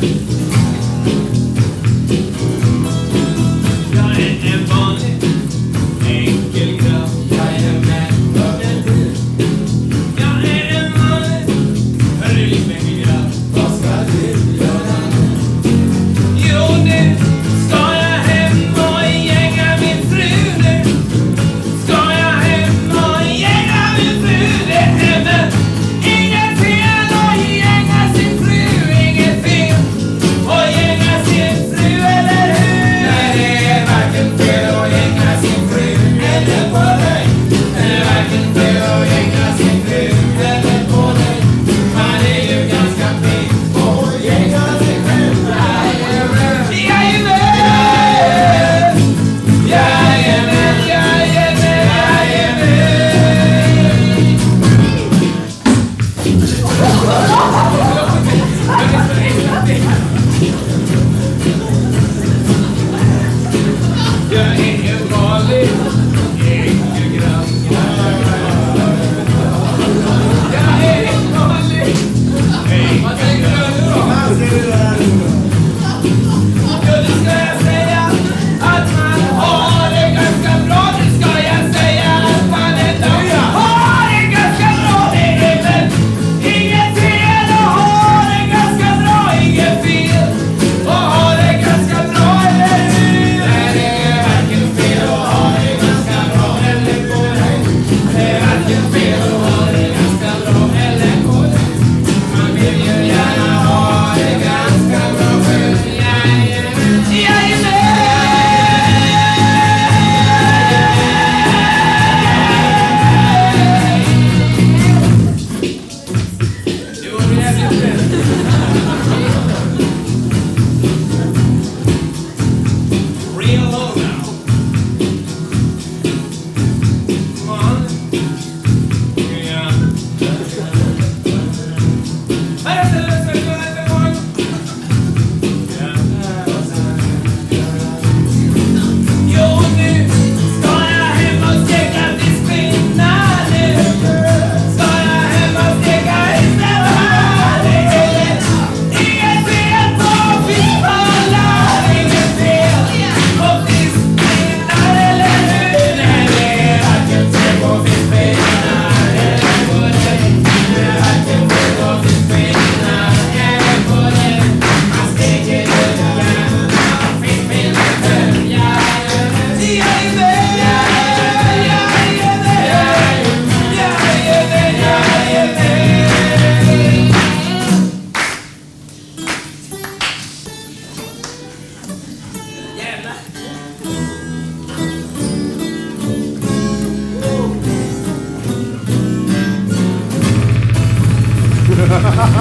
Thank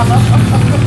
ハハハハ